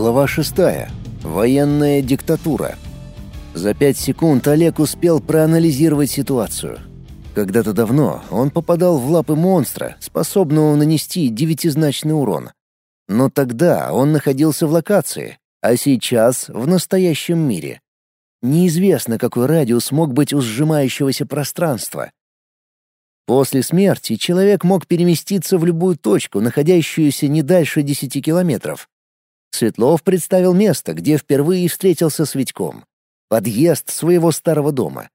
Глава 6. Военная диктатура. За пять секунд Олег успел проанализировать ситуацию. Когда-то давно он попадал в лапы монстра, способного нанести девятизначный урон. Но тогда он находился в локации, а сейчас в настоящем мире. Неизвестно, какой радиус мог быть у сжимающегося пространства. После смерти человек мог переместиться в любую точку, находящуюся не дальше 10 километров. Светлов представил место, где впервые встретился с Витьком. Подъезд своего старого дома.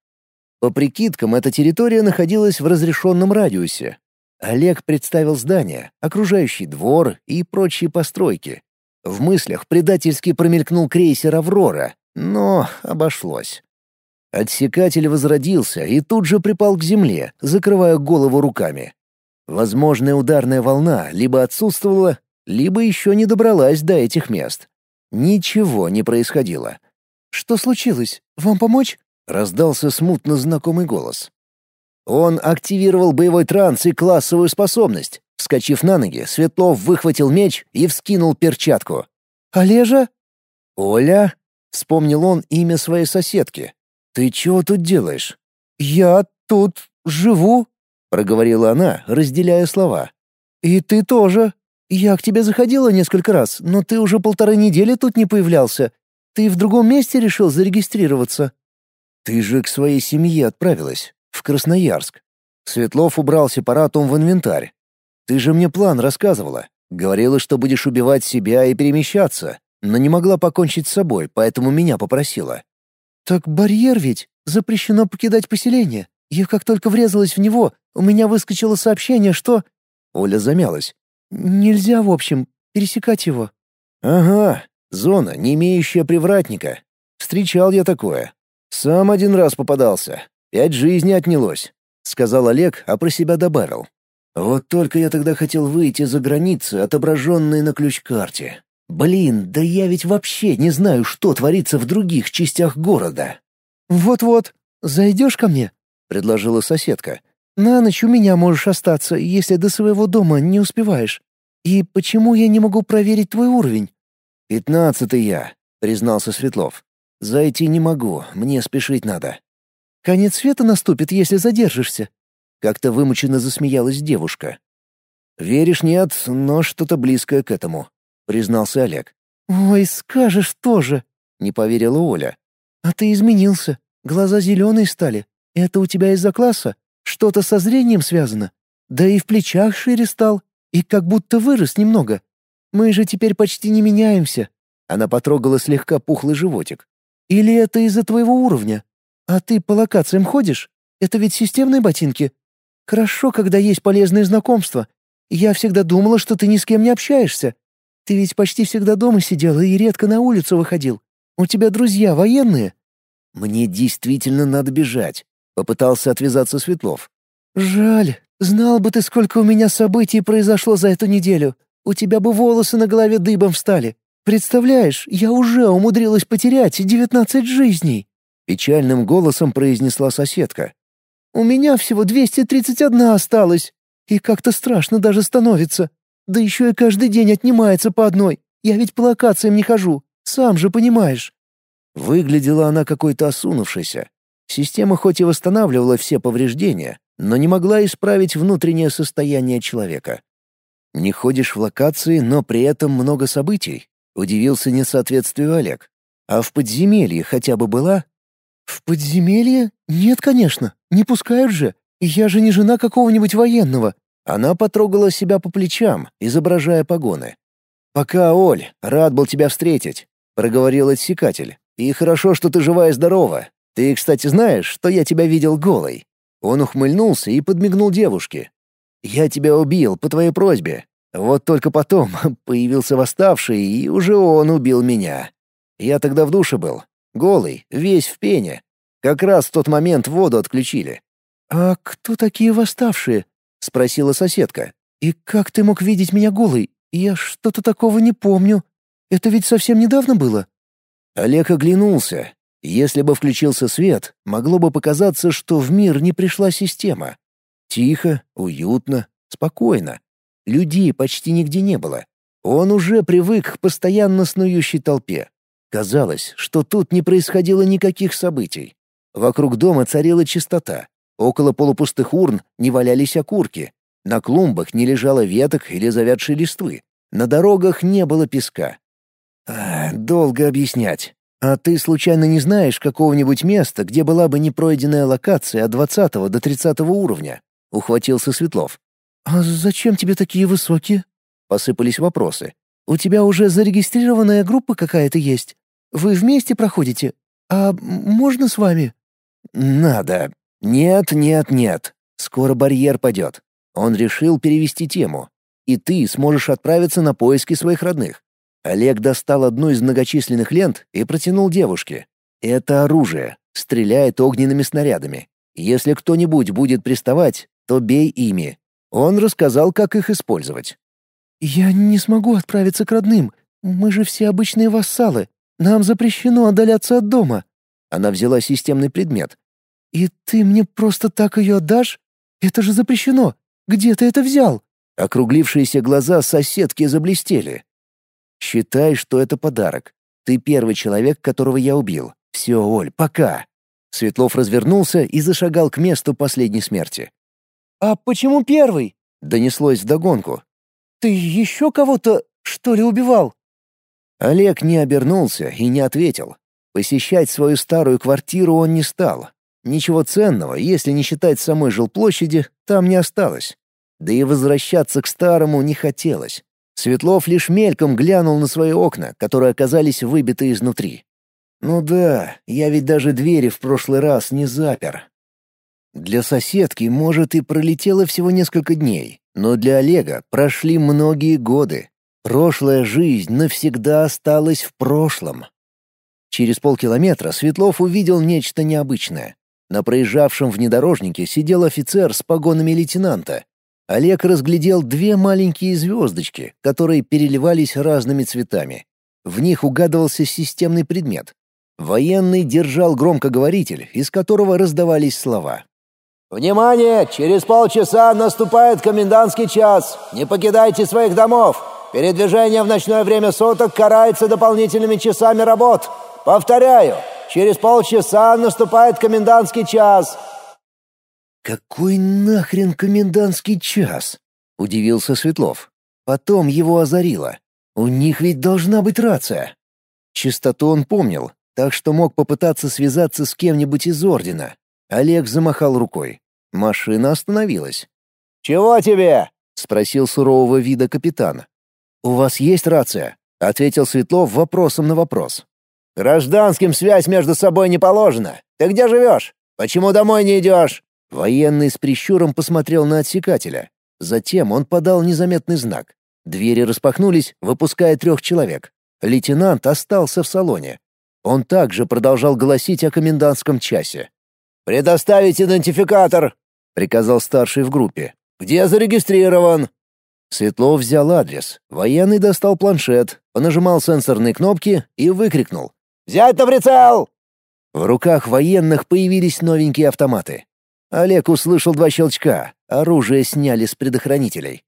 По прикидкам, эта территория находилась в разрешенном радиусе. Олег представил здание, окружающий двор и прочие постройки. В мыслях предательски промелькнул крейсер «Аврора», но обошлось. Отсекатель возродился и тут же припал к земле, закрывая голову руками. Возможная ударная волна либо отсутствовала, либо еще не добралась до этих мест. Ничего не происходило. «Что случилось? Вам помочь?» — раздался смутно знакомый голос. Он активировал боевой транс и классовую способность. Вскочив на ноги, Светлов выхватил меч и вскинул перчатку. «Олежа?» «Оля?» — вспомнил он имя своей соседки. «Ты чего тут делаешь?» «Я тут живу», — проговорила она, разделяя слова. «И ты тоже», «Я к тебе заходила несколько раз, но ты уже полторы недели тут не появлялся. Ты в другом месте решил зарегистрироваться?» «Ты же к своей семье отправилась, в Красноярск». Светлов убрал сепаратум в инвентарь. «Ты же мне план рассказывала. Говорила, что будешь убивать себя и перемещаться, но не могла покончить с собой, поэтому меня попросила». «Так барьер ведь. Запрещено покидать поселение. Я как только врезалась в него, у меня выскочило сообщение, что...» Оля замялась. Нельзя, в общем, пересекать его. Ага, зона, не имеющая привратника. Встречал я такое. Сам один раз попадался. Пять жизней отнялось, сказал Олег, а про себя добавил. Вот только я тогда хотел выйти за границы, отображенные на ключ-карте. Блин, да я ведь вообще не знаю, что творится в других частях города. Вот-вот, зайдешь ко мне, предложила соседка. На ночь у меня можешь остаться, если до своего дома не успеваешь. И почему я не могу проверить твой уровень?» «Пятнадцатый я», — признался Светлов. «Зайти не могу, мне спешить надо». «Конец света наступит, если задержишься», — как-то вымученно засмеялась девушка. «Веришь, нет, но что-то близкое к этому», — признался Олег. «Ой, скажешь тоже», — не поверила Оля. «А ты изменился, глаза зеленые стали. Это у тебя из-за класса?» Что-то со зрением связано. Да и в плечах шире стал, и как будто вырос немного. Мы же теперь почти не меняемся». Она потрогала слегка пухлый животик. «Или это из-за твоего уровня? А ты по локациям ходишь? Это ведь системные ботинки. Хорошо, когда есть полезные знакомства. Я всегда думала, что ты ни с кем не общаешься. Ты ведь почти всегда дома сидела и редко на улицу выходил. У тебя друзья военные?» «Мне действительно надо бежать. Попытался отвязаться Светлов. «Жаль. Знал бы ты, сколько у меня событий произошло за эту неделю. У тебя бы волосы на голове дыбом встали. Представляешь, я уже умудрилась потерять девятнадцать жизней!» Печальным голосом произнесла соседка. «У меня всего двести тридцать одна осталась. И как-то страшно даже становится. Да еще и каждый день отнимается по одной. Я ведь по локациям не хожу, сам же понимаешь». Выглядела она какой-то осунувшейся, Система хоть и восстанавливала все повреждения, но не могла исправить внутреннее состояние человека. «Не ходишь в локации, но при этом много событий», — удивился несоответствию Олег. «А в подземелье хотя бы была?» «В подземелье? Нет, конечно. Не пускают же. Я же не жена какого-нибудь военного». Она потрогала себя по плечам, изображая погоны. «Пока, Оль, рад был тебя встретить», — проговорил отсекатель. «И хорошо, что ты жива и здорова. Ты, кстати, знаешь, что я тебя видел голой?» Он ухмыльнулся и подмигнул девушке. «Я тебя убил по твоей просьбе. Вот только потом появился восставший, и уже он убил меня. Я тогда в душе был, голый, весь в пене. Как раз в тот момент воду отключили». «А кто такие восставшие?» — спросила соседка. «И как ты мог видеть меня голой? Я что-то такого не помню. Это ведь совсем недавно было?» Олег оглянулся, если бы включился свет, могло бы показаться, что в мир не пришла система. Тихо, уютно, спокойно. Людей почти нигде не было. Он уже привык к постоянно снующей толпе. Казалось, что тут не происходило никаких событий. Вокруг дома царила чистота. Около полупустых урн не валялись окурки. На клумбах не лежало веток или завядшей листвы. На дорогах не было песка. А, долго объяснять. А ты случайно не знаешь какого-нибудь места, где была бы непройденная локация от 20 до 30 уровня? Ухватился Светлов. А зачем тебе такие высокие? Посыпались вопросы. У тебя уже зарегистрированная группа какая-то есть? Вы вместе проходите? А можно с вами? Надо. Нет, нет, нет. Скоро барьер падет. Он решил перевести тему. И ты сможешь отправиться на поиски своих родных. Олег достал одну из многочисленных лент и протянул девушке. Это оружие. Стреляет огненными снарядами. Если кто-нибудь будет приставать, то бей ими. Он рассказал, как их использовать. «Я не смогу отправиться к родным. Мы же все обычные вассалы. Нам запрещено отдаляться от дома». Она взяла системный предмет. «И ты мне просто так ее отдашь? Это же запрещено. Где ты это взял?» Округлившиеся глаза соседки заблестели. «Считай, что это подарок. Ты первый человек, которого я убил. Все, Оль, пока». Светлов развернулся и зашагал к месту последней смерти. «А почему первый?» — донеслось вдогонку. «Ты еще кого-то, что ли, убивал?» Олег не обернулся и не ответил. Посещать свою старую квартиру он не стал. Ничего ценного, если не считать самой жилплощади, там не осталось. Да и возвращаться к старому не хотелось. Светлов лишь мельком глянул на свои окна, которые оказались выбиты изнутри. «Ну да, я ведь даже двери в прошлый раз не запер». Для соседки, может, и пролетело всего несколько дней, но для Олега прошли многие годы. Прошлая жизнь навсегда осталась в прошлом. Через полкилометра Светлов увидел нечто необычное. На проезжавшем внедорожнике сидел офицер с погонами лейтенанта. Олег разглядел две маленькие звездочки, которые переливались разными цветами. В них угадывался системный предмет. Военный держал громкоговоритель, из которого раздавались слова. «Внимание! Через полчаса наступает комендантский час! Не покидайте своих домов! Передвижение в ночное время суток карается дополнительными часами работ! Повторяю, через полчаса наступает комендантский час!» «Какой нахрен комендантский час?» — удивился Светлов. Потом его озарило. «У них ведь должна быть рация!» Частоту он помнил, так что мог попытаться связаться с кем-нибудь из Ордена. Олег замахал рукой. Машина остановилась. «Чего тебе?» — спросил сурового вида капитан. «У вас есть рация?» — ответил Светлов вопросом на вопрос. «Гражданским связь между собой не положена. Ты где живешь? Почему домой не идешь?» Военный с прищуром посмотрел на отсекателя. Затем он подал незаметный знак. Двери распахнулись, выпуская трех человек. Лейтенант остался в салоне. Он также продолжал голосить о комендантском часе. «Предоставить идентификатор!» — приказал старший в группе. «Где зарегистрирован?» Светлов взял адрес. Военный достал планшет, понажимал сенсорные кнопки и выкрикнул. «Взять на прицел!» В руках военных появились новенькие автоматы. Олег услышал два щелчка. Оружие сняли с предохранителей.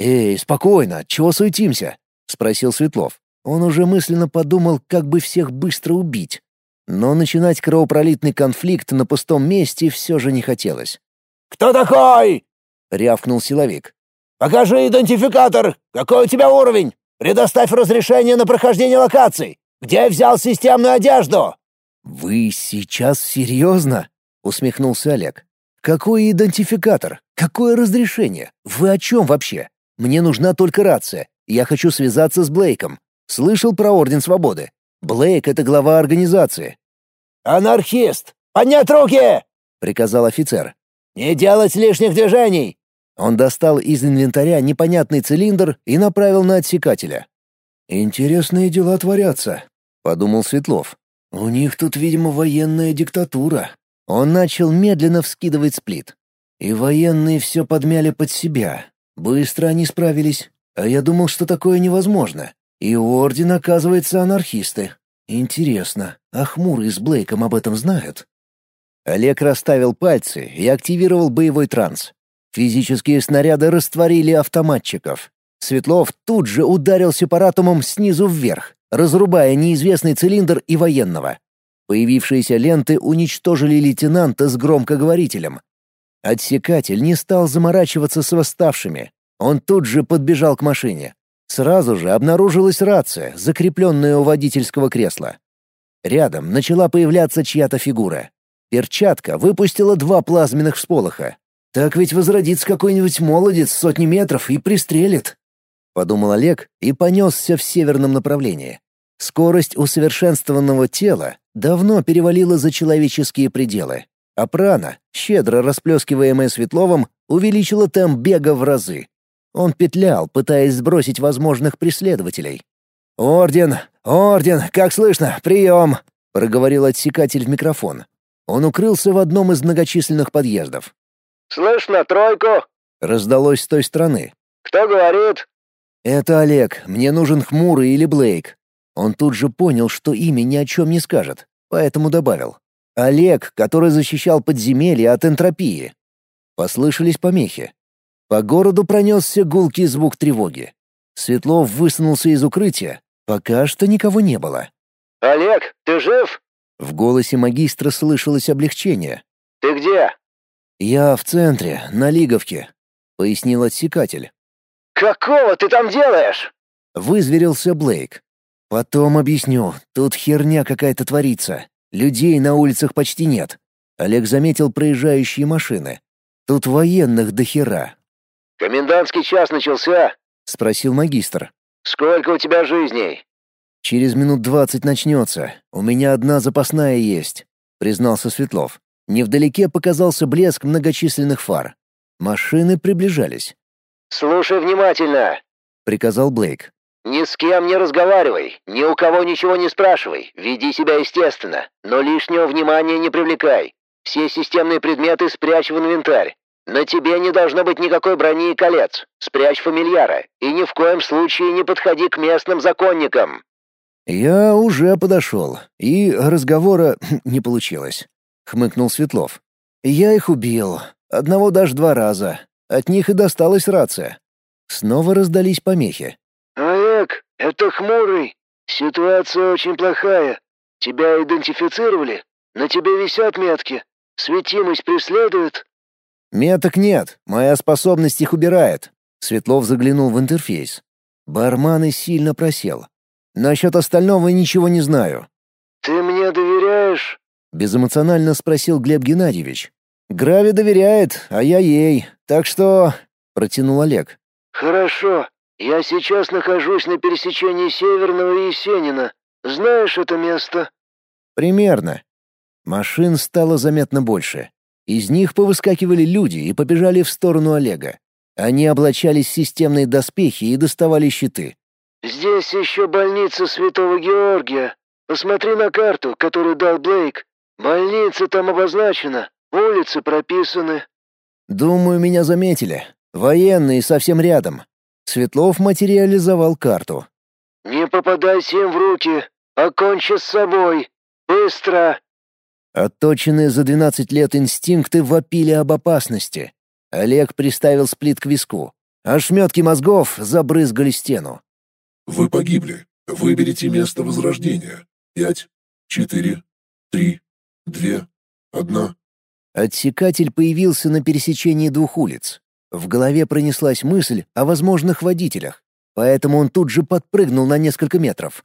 «Эй, спокойно, чего суетимся?» — спросил Светлов. Он уже мысленно подумал, как бы всех быстро убить. Но начинать кровопролитный конфликт на пустом месте все же не хотелось. «Кто такой?» — рявкнул силовик. «Покажи идентификатор! Какой у тебя уровень? Предоставь разрешение на прохождение локаций! Где взял системную одежду?» «Вы сейчас серьезно?» — усмехнулся Олег. «Какой идентификатор? Какое разрешение? Вы о чем вообще? Мне нужна только рация. Я хочу связаться с Блейком. Слышал про Орден Свободы? Блейк — это глава организации». «Анархист! Поднять руки!» — приказал офицер. «Не делать лишних движений!» Он достал из инвентаря непонятный цилиндр и направил на отсекателя. «Интересные дела творятся», — подумал Светлов. «У них тут, видимо, военная диктатура». Он начал медленно вскидывать сплит. И военные все подмяли под себя. Быстро они справились. А я думал, что такое невозможно. И Орден, оказывается, анархисты. Интересно, а Хмурый с Блейком об этом знают? Олег расставил пальцы и активировал боевой транс. Физические снаряды растворили автоматчиков. Светлов тут же ударил сепаратумом снизу вверх, разрубая неизвестный цилиндр и военного. Появившиеся ленты уничтожили лейтенанта с громкоговорителем. Отсекатель не стал заморачиваться с восставшими. Он тут же подбежал к машине. Сразу же обнаружилась рация, закрепленная у водительского кресла. Рядом начала появляться чья-то фигура. Перчатка выпустила два плазменных всполоха. «Так ведь возродится какой-нибудь молодец сотни метров и пристрелит», — подумал Олег и понесся в северном направлении. Скорость усовершенствованного тела давно перевалила за человеческие пределы, а прана, щедро расплескиваемая Светловым, увеличила темп бега в разы. Он петлял, пытаясь сбросить возможных преследователей. «Орден! Орден! Как слышно? Прием!» — проговорил отсекатель в микрофон. Он укрылся в одном из многочисленных подъездов. «Слышно, тройку?» — раздалось с той стороны. «Кто говорит?» «Это Олег. Мне нужен Хмурый или Блейк». Он тут же понял, что имя ни о чем не скажет, поэтому добавил. «Олег, который защищал подземелье от энтропии». Послышались помехи. По городу пронесся гулкий звук тревоги. Светлов высунулся из укрытия. Пока что никого не было. «Олег, ты жив?» В голосе магистра слышалось облегчение. «Ты где?» «Я в центре, на Лиговке», — пояснил отсекатель. «Какого ты там делаешь?» — вызверился Блейк. «Потом объясню. Тут херня какая-то творится. Людей на улицах почти нет». Олег заметил проезжающие машины. «Тут военных до хера, «Комендантский час начался?» — спросил магистр. «Сколько у тебя жизней?» «Через минут двадцать начнется. У меня одна запасная есть», — признался Светлов. Невдалеке показался блеск многочисленных фар. Машины приближались. «Слушай внимательно», — приказал Блейк. «Ни с кем не разговаривай, ни у кого ничего не спрашивай, веди себя естественно, но лишнего внимания не привлекай. Все системные предметы спрячь в инвентарь. На тебе не должно быть никакой брони и колец. Спрячь фамильяра и ни в коем случае не подходи к местным законникам». «Я уже подошел, и разговора не получилось», — хмыкнул Светлов. «Я их убил. Одного даже два раза. От них и досталась рация». Снова раздались помехи. «Олег, это Хмурый. Ситуация очень плохая. Тебя идентифицировали? На тебе висят метки. Светимость преследует?» «Меток нет, моя способность их убирает». Светлов заглянул в интерфейс. Барман и сильно просел. «Насчет остального ничего не знаю». «Ты мне доверяешь?» — безэмоционально спросил Глеб Геннадьевич. «Грави доверяет, а я ей, так что...» — протянул Олег. «Хорошо. Я сейчас нахожусь на пересечении Северного и Есенина. Знаешь это место?» «Примерно». Машин стало заметно больше. Из них повыскакивали люди и побежали в сторону Олега. Они облачались в системные доспехи и доставали щиты. «Здесь еще больница Святого Георгия. Посмотри на карту, которую дал Блейк. Больница там обозначена, улицы прописаны». «Думаю, меня заметили. Военные совсем рядом». Светлов материализовал карту. «Не попадайся им в руки. Окончи с собой. Быстро!» Отточенные за 12 лет инстинкты вопили об опасности. Олег приставил сплит к виску. Ошметки мозгов забрызгали стену. «Вы погибли. Выберите место возрождения. Пять, четыре, три, две, одна». Отсекатель появился на пересечении двух улиц. В голове пронеслась мысль о возможных водителях, поэтому он тут же подпрыгнул на несколько метров.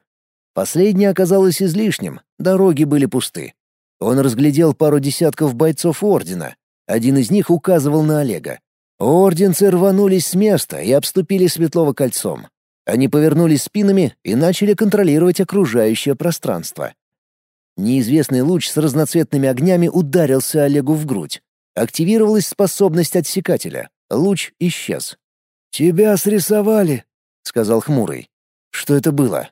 Последнее оказалось излишним, дороги были пусты. Он разглядел пару десятков бойцов Ордена. Один из них указывал на Олега. Орденцы рванулись с места и обступили Светлого кольцом. Они повернулись спинами и начали контролировать окружающее пространство. Неизвестный луч с разноцветными огнями ударился Олегу в грудь. Активировалась способность отсекателя. Луч исчез. «Тебя срисовали», — сказал Хмурый. «Что это было?»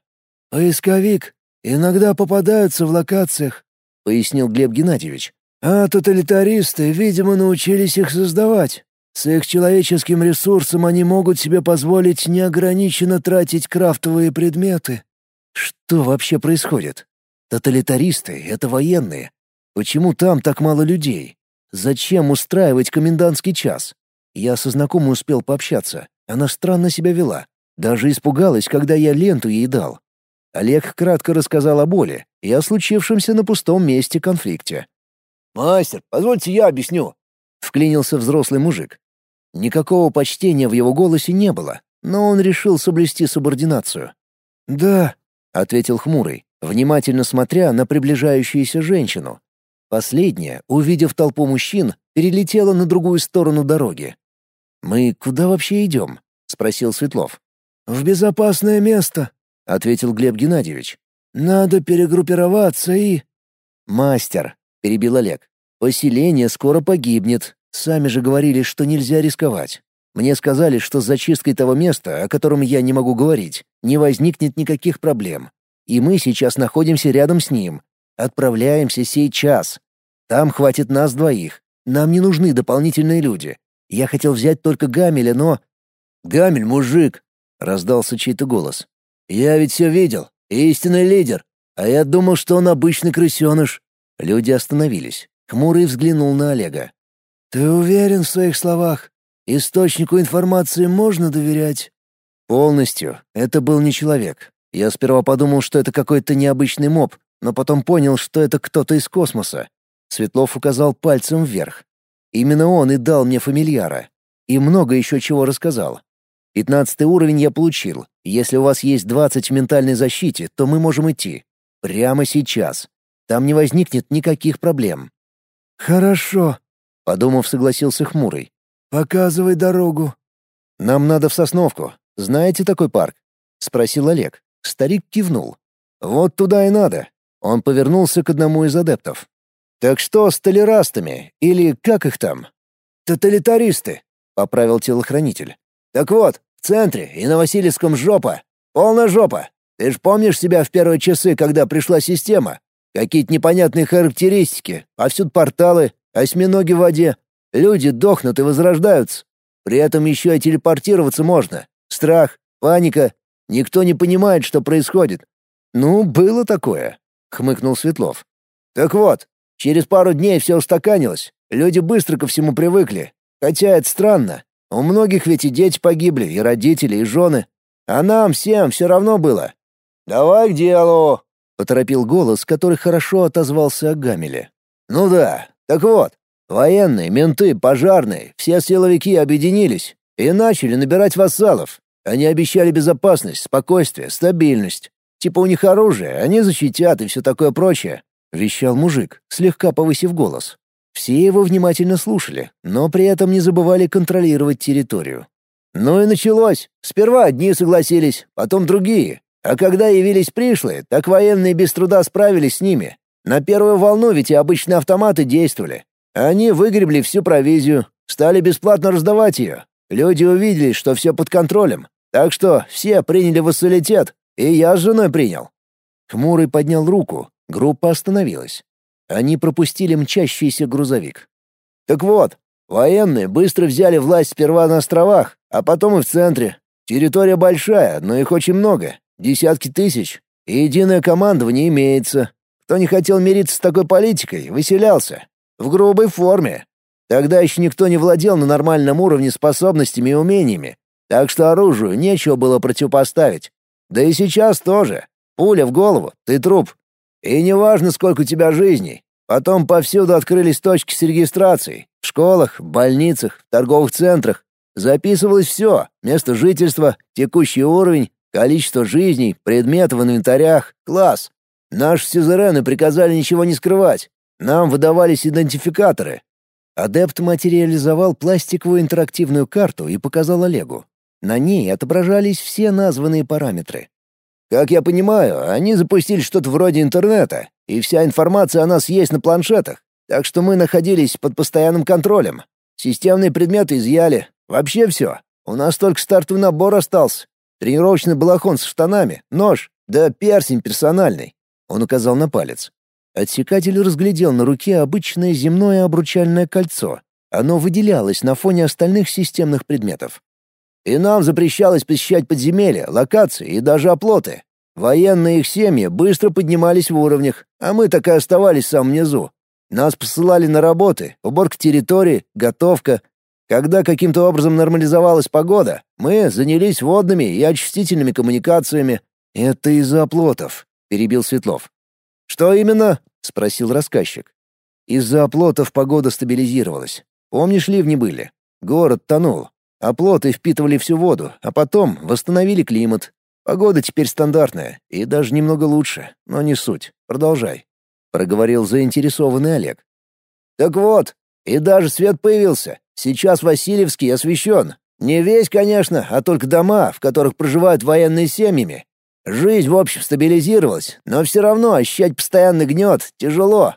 «Поисковик. Иногда попадаются в локациях, — пояснил Глеб Геннадьевич. «А тоталитаристы, видимо, научились их создавать. С их человеческим ресурсом они могут себе позволить неограниченно тратить крафтовые предметы». «Что вообще происходит? Тоталитаристы — это военные. Почему там так мало людей? Зачем устраивать комендантский час? Я со знакомой успел пообщаться. Она странно себя вела. Даже испугалась, когда я ленту ей дал. Олег кратко рассказал о боли и о случившемся на пустом месте конфликте. «Мастер, позвольте я объясню», — вклинился взрослый мужик. Никакого почтения в его голосе не было, но он решил соблюсти субординацию. «Да», — ответил хмурый, внимательно смотря на приближающуюся женщину. Последняя, увидев толпу мужчин, перелетела на другую сторону дороги. «Мы куда вообще идем?» — спросил Светлов. «В безопасное место», — ответил Глеб Геннадьевич. «Надо перегруппироваться и...» «Мастер», — перебил Олег, — «поселение скоро погибнет. Сами же говорили, что нельзя рисковать. Мне сказали, что с зачисткой того места, о котором я не могу говорить, не возникнет никаких проблем. И мы сейчас находимся рядом с ним. Отправляемся сейчас. Там хватит нас двоих. Нам не нужны дополнительные люди. Я хотел взять только Гамеля, но...» «Гамель — мужик!» — раздался чей-то голос. «Я ведь все видел. Истинный лидер. А я думал, что он обычный крысеныш». Люди остановились. Хмурый взглянул на Олега. «Ты уверен в своих словах? Источнику информации можно доверять?» «Полностью. Это был не человек. Я сперва подумал, что это какой-то необычный моб, но потом понял, что это кто-то из космоса. Светлов указал пальцем вверх. Именно он и дал мне фамильяра. И много еще чего рассказал. Пятнадцатый уровень я получил. Если у вас есть двадцать в ментальной защите, то мы можем идти. Прямо сейчас. Там не возникнет никаких проблем. «Хорошо», — подумав, согласился Хмурый. «Показывай дорогу». «Нам надо в Сосновку. Знаете такой парк?» — спросил Олег. Старик кивнул. «Вот туда и надо». Он повернулся к одному из адептов. «Так что с толерастами? Или как их там?» «Тоталитаристы», — поправил телохранитель. «Так вот, в центре и на Васильевском жопа. Полная жопа. Ты ж помнишь себя в первые часы, когда пришла система? Какие-то непонятные характеристики, повсюду порталы, осьминоги в воде. Люди дохнут и возрождаются. При этом еще и телепортироваться можно. Страх, паника. Никто не понимает, что происходит. «Ну, было такое», — хмыкнул Светлов. «Так вот, через пару дней все устаканилось. Люди быстро ко всему привыкли. Хотя это странно. У многих ведь и дети погибли, и родители, и жены. А нам всем все равно было. «Давай к делу!» — поторопил голос, который хорошо отозвался о Гамеле. «Ну да, так вот, военные, менты, пожарные, все силовики объединились и начали набирать вассалов. Они обещали безопасность, спокойствие, стабильность. Типа у них оружие, они защитят и все такое прочее», — вещал мужик, слегка повысив голос. Все его внимательно слушали, но при этом не забывали контролировать территорию. Ну и началось. Сперва одни согласились, потом другие. А когда явились пришлые, так военные без труда справились с ними. На первую волну ведь и обычные автоматы действовали. Они выгребли всю провизию, стали бесплатно раздавать ее. Люди увидели, что все под контролем. Так что все приняли вассалитет, и я с женой принял. Хмурый поднял руку, группа остановилась. Они пропустили мчащийся грузовик. «Так вот, военные быстро взяли власть сперва на островах, а потом и в центре. Территория большая, но их очень много, десятки тысяч, и единое командование имеется. Кто не хотел мириться с такой политикой, выселялся. В грубой форме. Тогда еще никто не владел на нормальном уровне способностями и умениями, так что оружию нечего было противопоставить. Да и сейчас тоже. Пуля в голову, ты труп. И неважно, сколько у тебя жизней. Потом повсюду открылись точки с регистрацией. В школах, больницах, торговых центрах. Записывалось все. Место жительства, текущий уровень, количество жизней, предметы в инвентарях, класс. Наши сюзерены приказали ничего не скрывать. Нам выдавались идентификаторы. Адепт материализовал пластиковую интерактивную карту и показал Олегу. На ней отображались все названные параметры. Как я понимаю, они запустили что-то вроде интернета, и вся информация о нас есть на планшетах, так что мы находились под постоянным контролем. Системные предметы изъяли. Вообще все. У нас только стартовый набор остался. Тренировочный балахон с штанами, нож, да персень персональный. Он указал на палец. Отсекатель разглядел на руке обычное земное обручальное кольцо. Оно выделялось на фоне остальных системных предметов. И нам запрещалось посещать подземелья, локации и даже оплоты. Военные их семьи быстро поднимались в уровнях, а мы так и оставались в самом низу. Нас посылали на работы, уборка территории, готовка. Когда каким-то образом нормализовалась погода, мы занялись водными и очистительными коммуникациями. Это из-за оплотов, перебил Светлов. Что именно? спросил рассказчик. Из-за оплотов погода стабилизировалась. Помнишь, ливни были? Город тонул. Оплоты впитывали всю воду, а потом восстановили климат. Погода теперь стандартная и даже немного лучше, но не суть. Продолжай, проговорил заинтересованный Олег. Так вот, и даже свет появился. Сейчас Васильевский освещен. Не весь, конечно, а только дома, в которых проживают военные семьями. Жизнь, в общем, стабилизировалась, но все равно ощущать постоянный гнет тяжело.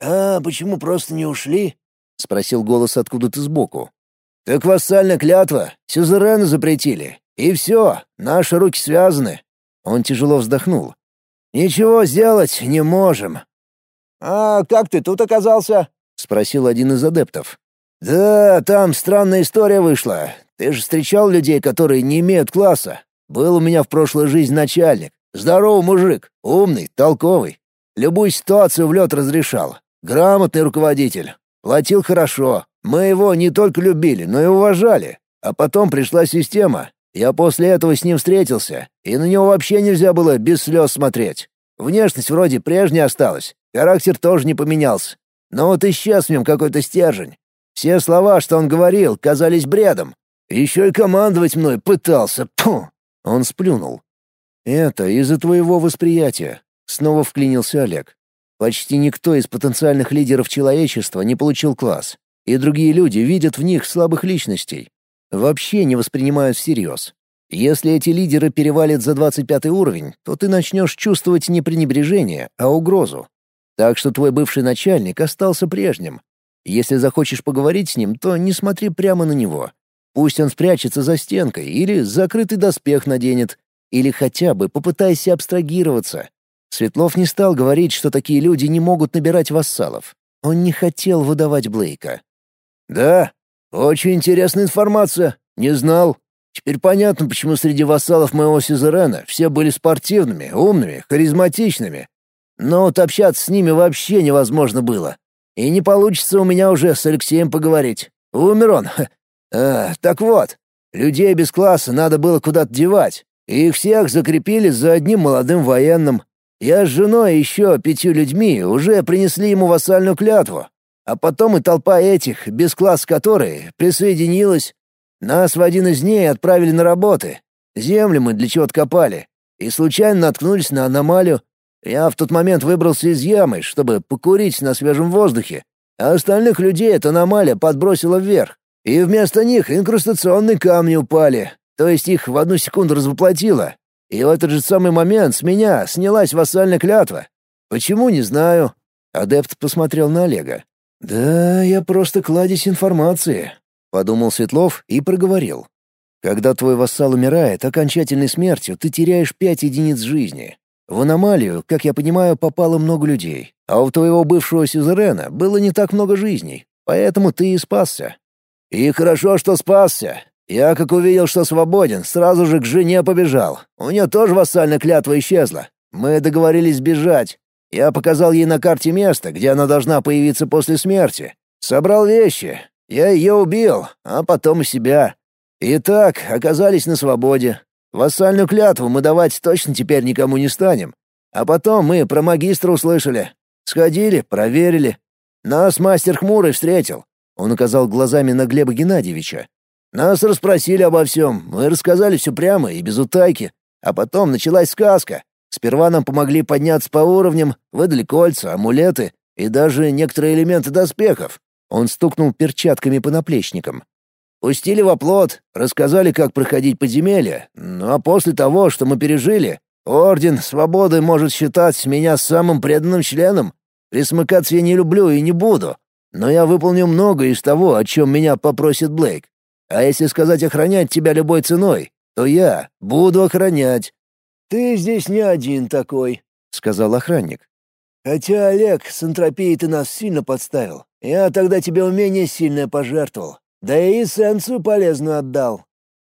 «А почему просто не ушли?» — спросил голос откуда-то сбоку. «Так вассальная клятва, сюзерены запретили. И все, наши руки связаны». Он тяжело вздохнул. «Ничего сделать не можем». «А как ты тут оказался?» — спросил один из адептов. «Да, там странная история вышла. Ты же встречал людей, которые не имеют класса. Был у меня в прошлой жизни начальник. Здоровый мужик, умный, толковый. Любую ситуацию в лед разрешал. Грамотный руководитель. Платил хорошо. Мы его не только любили, но и уважали. А потом пришла система. Я после этого с ним встретился, и на него вообще нельзя было без слез смотреть. Внешность вроде прежняя осталась, характер тоже не поменялся. Но вот исчез в нем какой-то стержень. Все слова, что он говорил, казались бредом. Еще и командовать мной пытался. Пфу! Он сплюнул. «Это из-за твоего восприятия», — снова вклинился Олег. «Почти никто из потенциальных лидеров человечества не получил класс, и другие люди видят в них слабых личностей. Вообще не воспринимают всерьез. Если эти лидеры перевалят за 25 уровень, то ты начнешь чувствовать не пренебрежение, а угрозу. Так что твой бывший начальник остался прежним. Если захочешь поговорить с ним, то не смотри прямо на него. Пусть он спрячется за стенкой или закрытый доспех наденет, или хотя бы попытайся абстрагироваться. Светлов не стал говорить, что такие люди не могут набирать вассалов. Он не хотел выдавать Блейка. «Да, очень интересная информация. Не знал. Теперь понятно, почему среди вассалов моего сюзерена все были спортивными, умными, харизматичными. Но вот общаться с ними вообще невозможно было. И не получится у меня уже с Алексеем поговорить. Умер он. А, так вот, людей без класса надо было куда-то девать. И их всех закрепили за одним молодым военным. Я с женой и еще пятью людьми уже принесли ему вассальную клятву. А потом и толпа этих, без класс которой, присоединилась. Нас в один из дней отправили на работы. Землю мы для чего-то копали. И случайно наткнулись на аномалию, я в тот момент выбрался из ямы, чтобы покурить на свежем воздухе, а остальных людей эта аномалия подбросила вверх, и вместо них инкрустационные камни упали, то есть их в одну секунду развоплотило. И в этот же самый момент с меня снялась вассальная клятва. Почему, не знаю. Адепт посмотрел на Олега. «Да, я просто кладезь информации», — подумал Светлов и проговорил. «Когда твой вассал умирает окончательной смертью, ты теряешь пять единиц жизни. В аномалию, как я понимаю, попало много людей, а у твоего бывшего сюзерена было не так много жизней, поэтому ты и спасся. И хорошо, что спасся. Я, как увидел, что свободен, сразу же к жене побежал. У нее тоже вассальная клятва исчезла. Мы договорились бежать. Я показал ей на карте место, где она должна появиться после смерти. Собрал вещи. Я ее убил, а потом и себя. И так оказались на свободе. Вассальную клятву мы давать точно теперь никому не станем. А потом мы про магистра услышали. Сходили, проверили. Нас мастер Хмурый встретил. Он указал глазами на Глеба Геннадьевича. Нас расспросили обо всем, мы рассказали все прямо и без утайки. А потом началась сказка. Сперва нам помогли подняться по уровням, выдали кольца, амулеты и даже некоторые элементы доспехов. Он стукнул перчатками по наплечникам. Пустили в оплот, рассказали, как проходить подземелья. Ну а после того, что мы пережили, Орден Свободы может считать меня самым преданным членом. Присмыкаться я не люблю и не буду. Но я выполню многое из того, о чем меня попросит Блейк. А если сказать охранять тебя любой ценой, то я буду охранять». «Ты здесь не один такой», — сказал охранник. «Хотя, Олег, с энтропией ты нас сильно подставил. Я тогда тебе умение сильное пожертвовал. Да и эссенцию полезную отдал».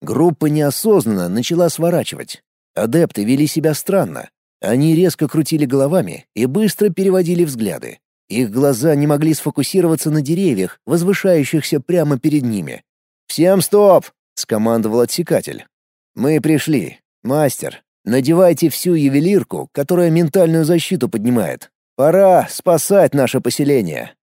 Группа неосознанно начала сворачивать. Адепты вели себя странно. Они резко крутили головами и быстро переводили взгляды. Их глаза не могли сфокусироваться на деревьях, возвышающихся прямо перед ними. «Всем стоп!» — скомандовал отсекатель. «Мы пришли. Мастер, надевайте всю ювелирку, которая ментальную защиту поднимает. Пора спасать наше поселение».